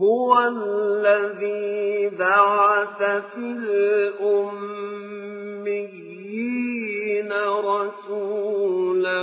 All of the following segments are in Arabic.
هو الذي بعث في الأميين رسولا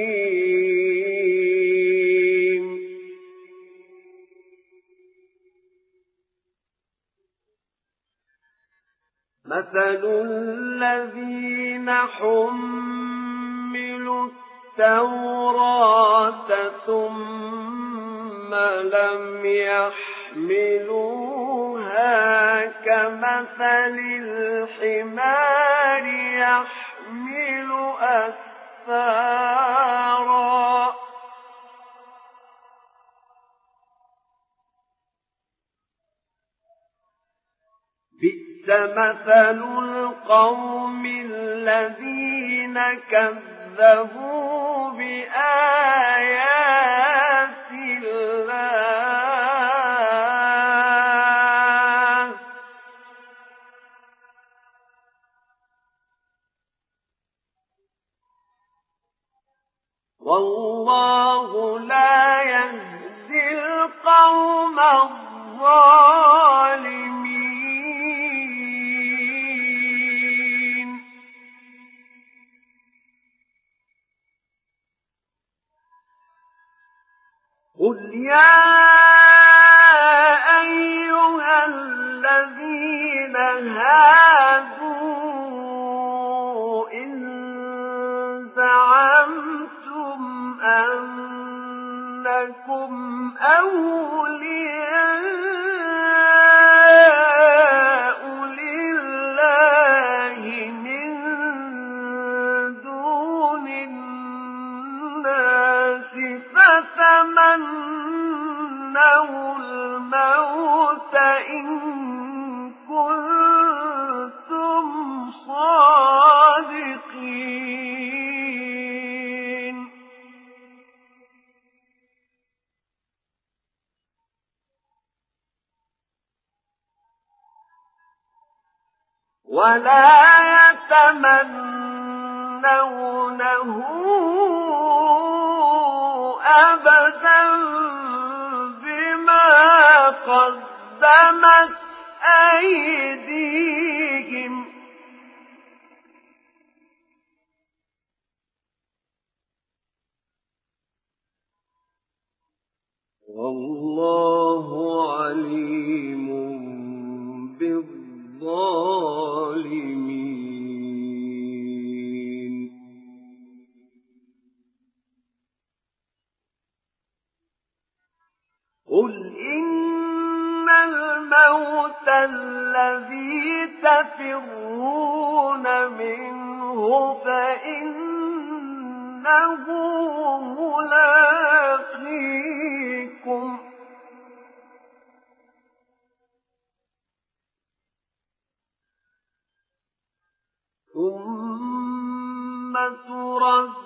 مثل الذين حملوا التوراة ثم لم يحملوها كمثل الحمار يحمل أسفارا مثل القوم الذين كذبوا بآيات الله. والله لا يهدي القوم الظالمين. قل يا كنتم صادقين. ولا يتمنونه أبدا بما قدمت أيديهم. والله عليم بالظالمين. قل إن الذي تفرون منه فإنه ملاقيكم. ثم تردون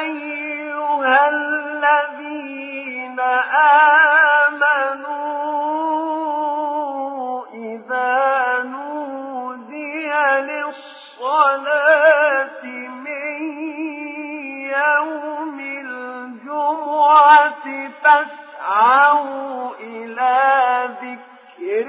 أيها الذين آمنوا إذا نودي للصلاة من يوم الجمعة فاسعوا إلى ذكر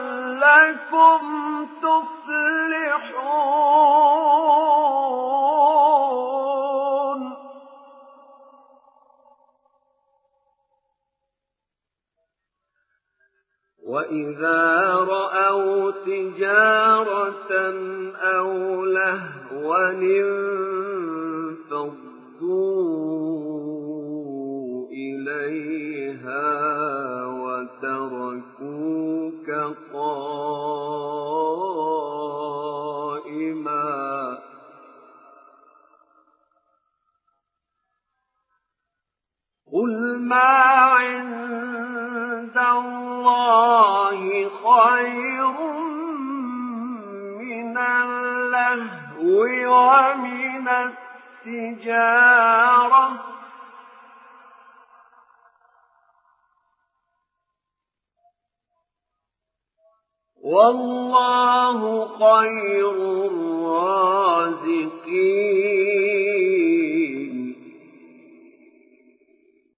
وإذا رأوا تجارة أو لهوا انفضوا إليها وتركوك قائما قل ما عند ومن التجارة. والله خير الرازقين.